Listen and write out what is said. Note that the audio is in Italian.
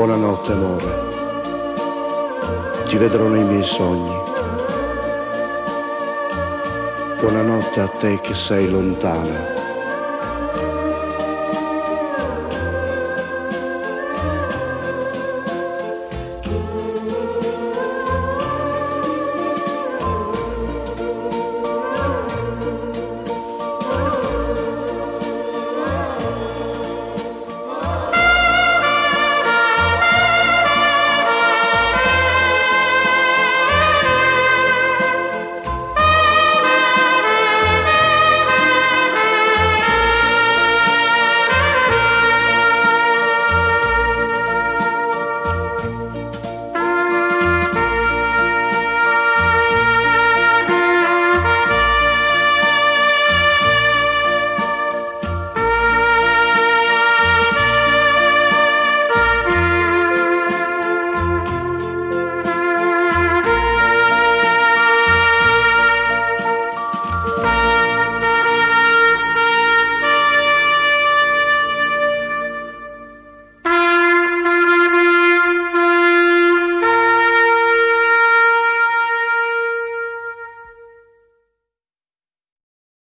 Buonanotte amore, ti vedrò nei miei sogni. Buonanotte a te che sei lontana.